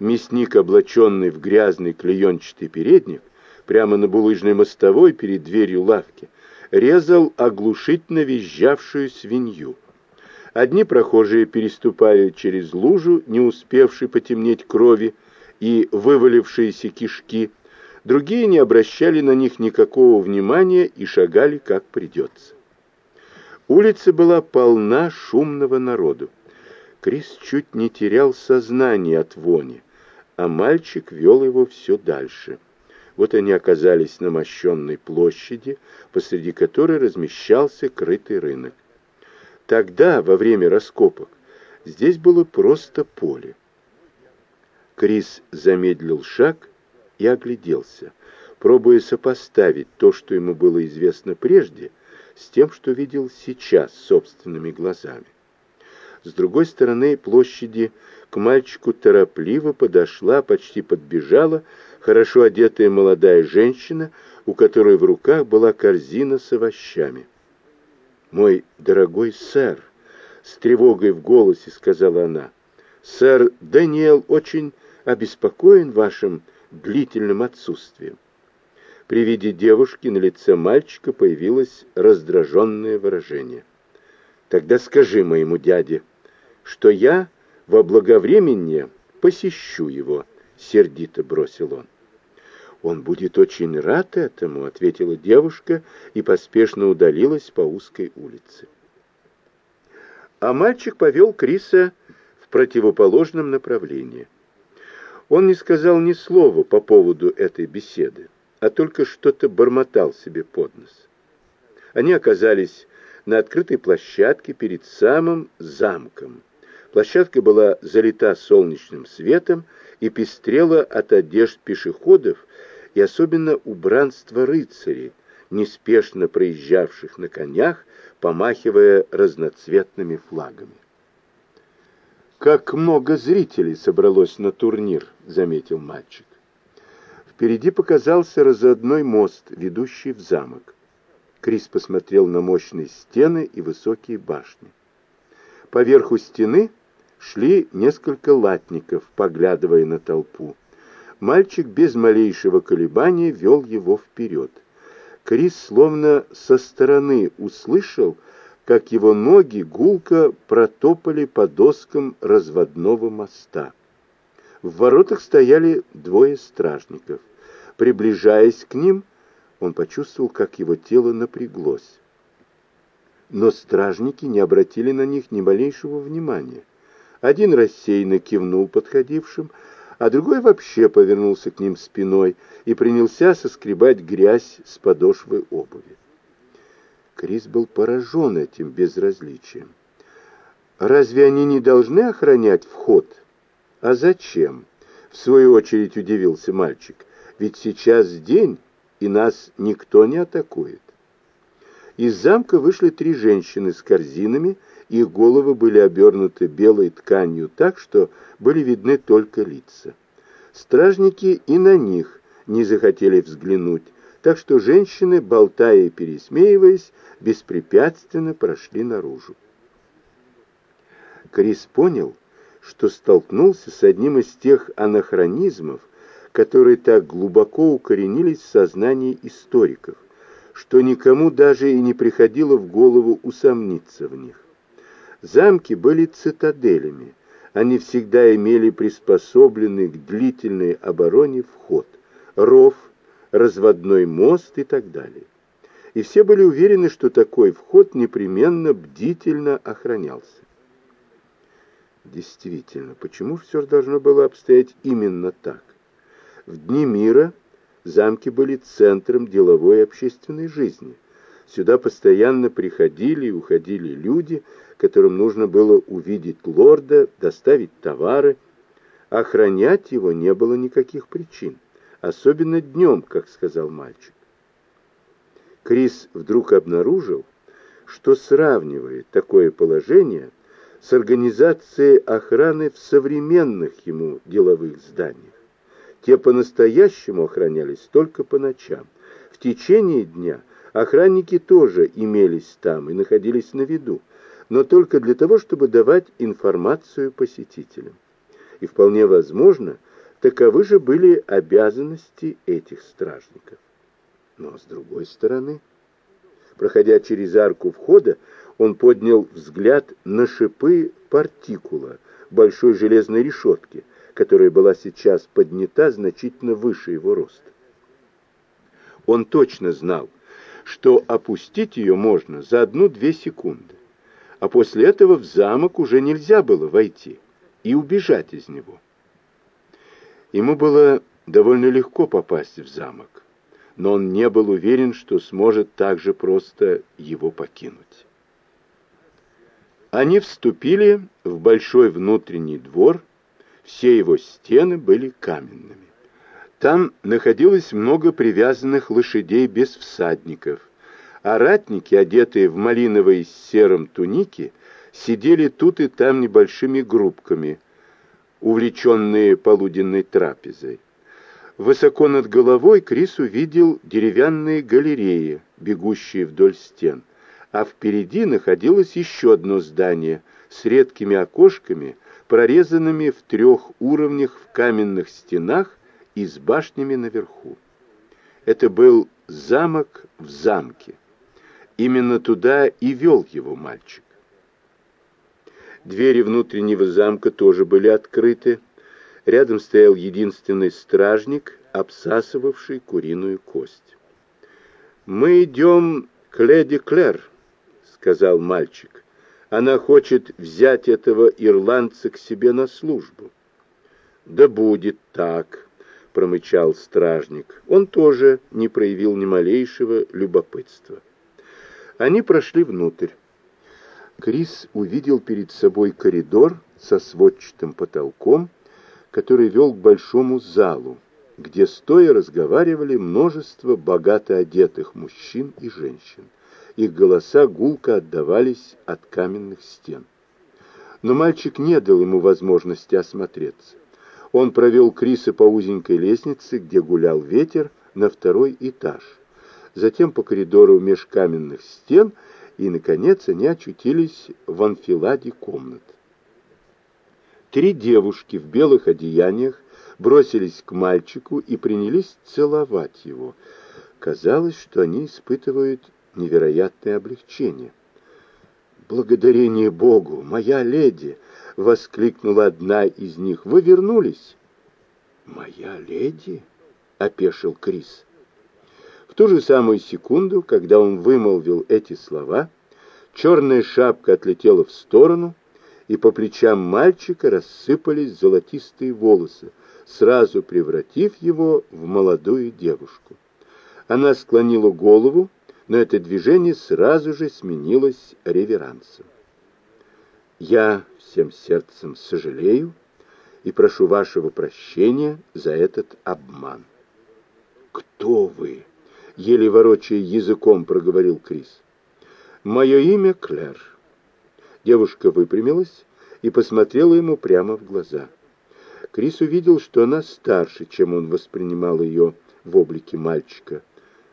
Мясник, облаченный в грязный клеенчатый передник, прямо на булыжной мостовой перед дверью лавки, резал оглушительно визжавшую свинью. Одни прохожие переступали через лужу, не успевшей потемнеть крови, и вывалившиеся кишки, другие не обращали на них никакого внимания и шагали как придется. Улица была полна шумного народу. Крис чуть не терял сознание от вони, а мальчик вел его все дальше. Вот они оказались на мощенной площади, посреди которой размещался крытый рынок. Тогда, во время раскопок, здесь было просто поле. Крис замедлил шаг и огляделся, пробуя сопоставить то, что ему было известно прежде, с тем, что видел сейчас собственными глазами. С другой стороны площади к мальчику торопливо подошла, почти подбежала хорошо одетая молодая женщина, у которой в руках была корзина с овощами. «Мой дорогой сэр», — с тревогой в голосе сказала она, — «сэр Даниэл очень обеспокоен вашим длительным отсутствием. При виде девушки на лице мальчика появилось раздраженное выражение. «Тогда скажи моему дяде, что я во благовременье посещу его», — сердито бросил он. «Он будет очень рад этому», — ответила девушка и поспешно удалилась по узкой улице. А мальчик повел Криса в противоположном направлении. Он не сказал ни слова по поводу этой беседы, а только что-то бормотал себе под нос. Они оказались на открытой площадке перед самым замком. Площадка была залита солнечным светом и пестрела от одежд пешеходов и особенно убранства рыцарей, неспешно проезжавших на конях, помахивая разноцветными флагами. «Как много зрителей собралось на турнир», — заметил мальчик. Впереди показался разодной мост, ведущий в замок. Крис посмотрел на мощные стены и высокие башни. Поверху стены шли несколько латников, поглядывая на толпу. Мальчик без малейшего колебания вел его вперед. Крис словно со стороны услышал, как его ноги гулко протопали по доскам разводного моста. В воротах стояли двое стражников. Приближаясь к ним, он почувствовал, как его тело напряглось. Но стражники не обратили на них ни малейшего внимания. Один рассеянно кивнул подходившим, а другой вообще повернулся к ним спиной и принялся соскребать грязь с подошвы обуви. Крис был поражен этим безразличием. «Разве они не должны охранять вход?» «А зачем?» — в свою очередь удивился мальчик. «Ведь сейчас день, и нас никто не атакует». Из замка вышли три женщины с корзинами, их головы были обернуты белой тканью так, что были видны только лица. Стражники и на них не захотели взглянуть, так что женщины, болтая и пересмеиваясь, беспрепятственно прошли наружу. Крис понял, что столкнулся с одним из тех анахронизмов, которые так глубоко укоренились в сознании историков, что никому даже и не приходило в голову усомниться в них. Замки были цитаделями, они всегда имели приспособленный к длительной обороне вход, ров, разводной мост и так далее и все были уверены, что такой вход непременно бдительно охранялся. Действительно, почему все должно было обстоять именно так? В дни мира замки были центром деловой и общественной жизни. Сюда постоянно приходили и уходили люди, которым нужно было увидеть лорда, доставить товары. Охранять его не было никаких причин, особенно днем, как сказал мальчик. Крис вдруг обнаружил, что сравнивает такое положение с организацией охраны в современных ему деловых зданиях. Те по-настоящему охранялись только по ночам. В течение дня охранники тоже имелись там и находились на виду, но только для того, чтобы давать информацию посетителям. И вполне возможно, Таковы же были обязанности этих стражников. Но с другой стороны, проходя через арку входа, он поднял взгляд на шипы партикула большой железной решетки, которая была сейчас поднята значительно выше его роста. Он точно знал, что опустить ее можно за одну-две секунды, а после этого в замок уже нельзя было войти и убежать из него. Ему было довольно легко попасть в замок, но он не был уверен, что сможет так же просто его покинуть. Они вступили в большой внутренний двор, все его стены были каменными. Там находилось много привязанных лошадей без всадников, а ратники, одетые в малиновые с серым туники, сидели тут и там небольшими группками, увлеченные полуденной трапезой. Высоко над головой Крис увидел деревянные галереи, бегущие вдоль стен а впереди находилось еще одно здание с редкими окошками, прорезанными в трех уровнях в каменных стенах и с башнями наверху. Это был замок в замке. Именно туда и вел его мальчик. Двери внутреннего замка тоже были открыты. Рядом стоял единственный стражник, обсасывавший куриную кость. «Мы идем к леди Клэр», сказал мальчик. Она хочет взять этого ирландца к себе на службу. Да будет так, промычал стражник. Он тоже не проявил ни малейшего любопытства. Они прошли внутрь. Крис увидел перед собой коридор со сводчатым потолком, который вел к большому залу, где стоя разговаривали множество богато одетых мужчин и женщин их голоса гулко отдавались от каменных стен. Но мальчик не дал ему возможности осмотреться. Он провел Криса по узенькой лестнице, где гулял ветер, на второй этаж. Затем по коридору меж каменных стен, и, наконец, они очутились в анфиладе комнат. Три девушки в белых одеяниях бросились к мальчику и принялись целовать его. Казалось, что они испытывают невероятное облегчение. «Благодарение Богу, моя леди!» — воскликнула одна из них. «Вы вернулись?» «Моя леди?» — опешил Крис. В ту же самую секунду, когда он вымолвил эти слова, черная шапка отлетела в сторону, и по плечам мальчика рассыпались золотистые волосы, сразу превратив его в молодую девушку. Она склонила голову, но это движение сразу же сменилось реверансом. «Я всем сердцем сожалею и прошу вашего прощения за этот обман». «Кто вы?» — еле ворочая языком проговорил Крис. «Мое имя Клэр». Девушка выпрямилась и посмотрела ему прямо в глаза. Крис увидел, что она старше, чем он воспринимал ее в облике мальчика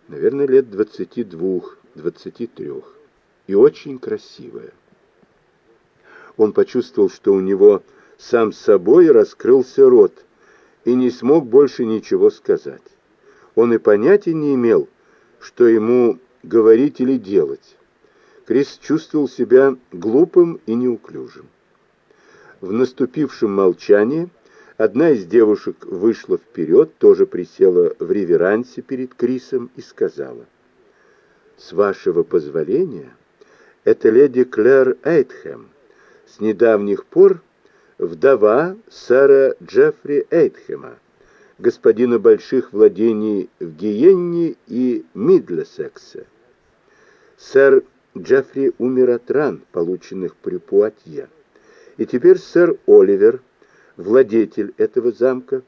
наверное, лет двадцати двух, двадцати трех, и очень красивая. Он почувствовал, что у него сам собой раскрылся рот, и не смог больше ничего сказать. Он и понятия не имел, что ему говорить или делать. Крис чувствовал себя глупым и неуклюжим. В наступившем молчании Одна из девушек вышла вперед, тоже присела в реверансе перед Крисом и сказала, «С вашего позволения, это леди Клэр Эйтхэм, с недавних пор вдова сэра Джеффри Эйтхэма, господина больших владений в Гиенне и Мидлесексе. Сэр Джеффри умер от ран, полученных при Пуатье, и теперь сэр Оливер – владетель этого замка,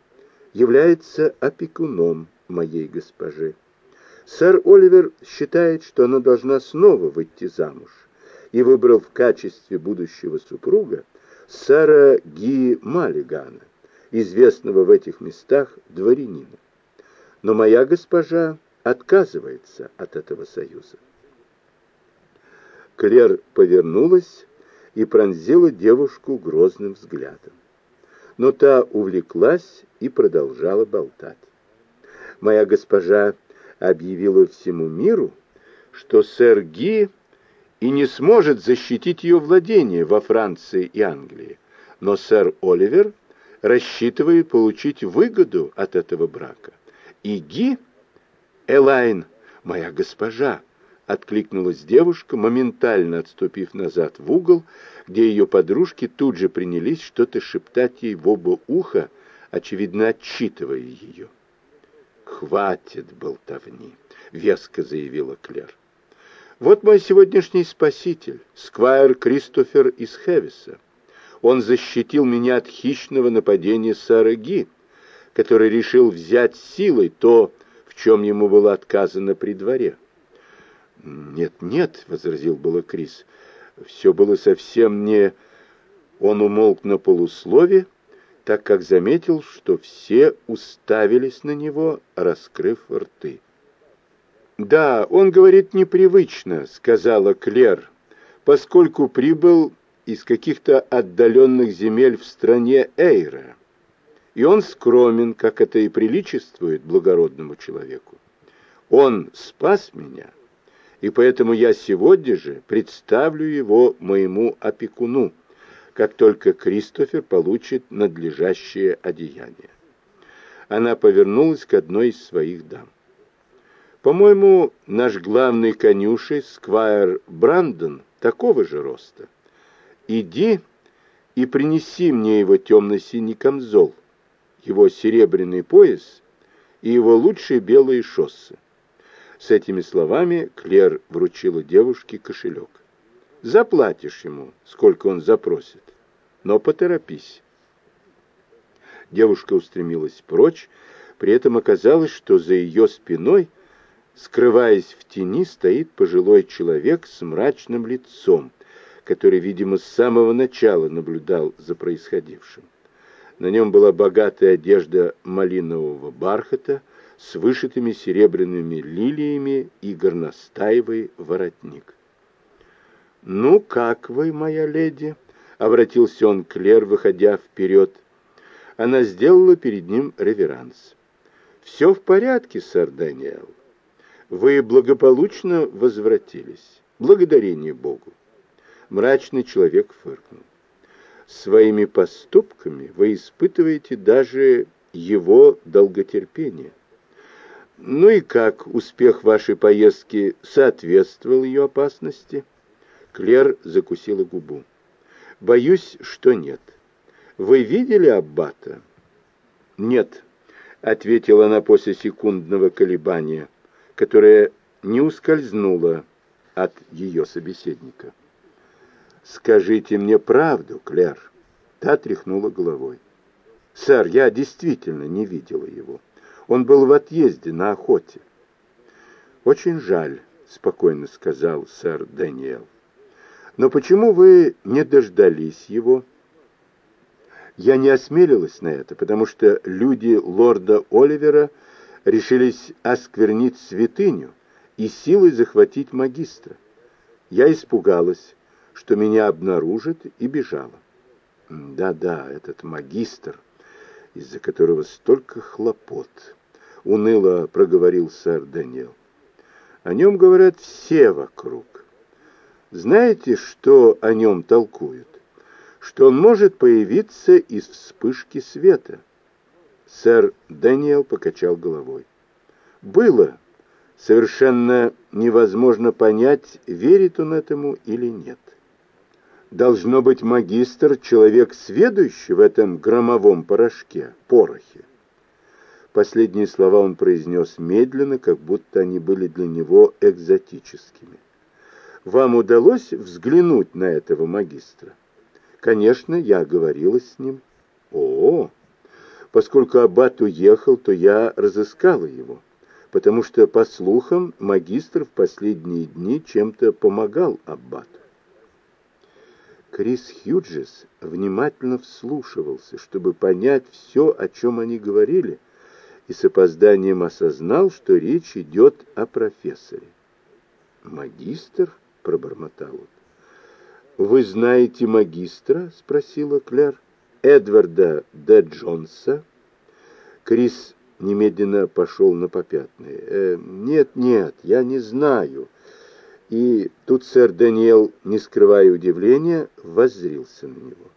является опекуном моей госпожи. Сэр Оливер считает, что она должна снова выйти замуж, и выбрал в качестве будущего супруга сэра Ги Маллигана, известного в этих местах дворянина. Но моя госпожа отказывается от этого союза. Клер повернулась и пронзила девушку грозным взглядом но та увлеклась и продолжала болтать. Моя госпожа объявила всему миру, что сэр Ги и не сможет защитить ее владение во Франции и Англии, но сэр Оливер рассчитывает получить выгоду от этого брака. И Ги, Элайн, моя госпожа, откликнулась девушка, моментально отступив назад в угол, где ее подружки тут же принялись что-то шептать ей в оба уха, очевидно, отчитывая ее. «Хватит болтовни», — веско заявила Клер. «Вот мой сегодняшний спаситель, сквайр Кристофер из Хевиса. Он защитил меня от хищного нападения сэра Ги, который решил взять силой то, в чем ему было отказано при дворе». «Нет, нет», — возразил было Крис, — «все было совсем не...» Он умолк на полуслове, так как заметил, что все уставились на него, раскрыв рты. «Да, он говорит непривычно», — сказала Клер, «поскольку прибыл из каких-то отдаленных земель в стране Эйра. И он скромен, как это и приличествует благородному человеку. Он спас меня, и поэтому я сегодня же представлю его моему опекуну, как только Кристофер получит надлежащее одеяние. Она повернулась к одной из своих дам. По-моему, наш главный конюшей, сквайр Брандон, такого же роста. Иди и принеси мне его темно-синий камзол, его серебряный пояс и его лучшие белые шоссы. С этими словами Клер вручила девушке кошелек. Заплатишь ему, сколько он запросит, но поторопись. Девушка устремилась прочь, при этом оказалось, что за ее спиной, скрываясь в тени, стоит пожилой человек с мрачным лицом, который, видимо, с самого начала наблюдал за происходившим. На нем была богатая одежда малинового бархата, с вышитыми серебряными лилиями и горностаевый воротник. «Ну, как вы, моя леди?» — обратился он к Лер, выходя вперед. Она сделала перед ним реверанс. «Все в порядке, сэр Даниэл. Вы благополучно возвратились. Благодарение Богу». Мрачный человек фыркнул. «Своими поступками вы испытываете даже его долготерпение. Ну и как успех вашей поездки соответствовал ее опасности? Клер закусила губу. Боюсь, что нет. Вы видели аббата? Нет, ответила она после секундного колебания, которое не ускользнуло от ее собеседника. «Скажите мне правду, Клер!» Та тряхнула головой. «Сэр, я действительно не видела его. Он был в отъезде на охоте. «Очень жаль», — спокойно сказал сэр Дэниел. «Но почему вы не дождались его?» Я не осмелилась на это, потому что люди лорда Оливера решились осквернить святыню и силой захватить магистра. Я испугалась, что меня обнаружат, и бежала. Да-да, этот магистр, из-за которого столько хлопот. — уныло проговорил сэр Даниэл. «О нем говорят все вокруг. Знаете, что о нем толкуют? Что он может появиться из вспышки света». Сэр Даниэл покачал головой. «Было. Совершенно невозможно понять, верит он этому или нет. Должно быть магистр, человек, сведущий в этом громовом порошке, порохе. Последние слова он произнес медленно, как будто они были для него экзотическими. «Вам удалось взглянуть на этого магистра?» «Конечно, я говорила с ним». «О, поскольку аббат уехал, то я разыскала его, потому что, по слухам, магистр в последние дни чем-то помогал аббату». Крис Хьюджес внимательно вслушивался, чтобы понять все, о чем они говорили, и с опозданием осознал, что речь идет о профессоре. «Магистр?» — пробормотал он. «Вы знаете магистра?» — спросила Клэр. «Эдварда Д. Джонса?» Крис немедленно пошел на попятные. «Э, «Нет, нет, я не знаю». И тут сэр Даниэл, не скрывая удивления, воззрился на него.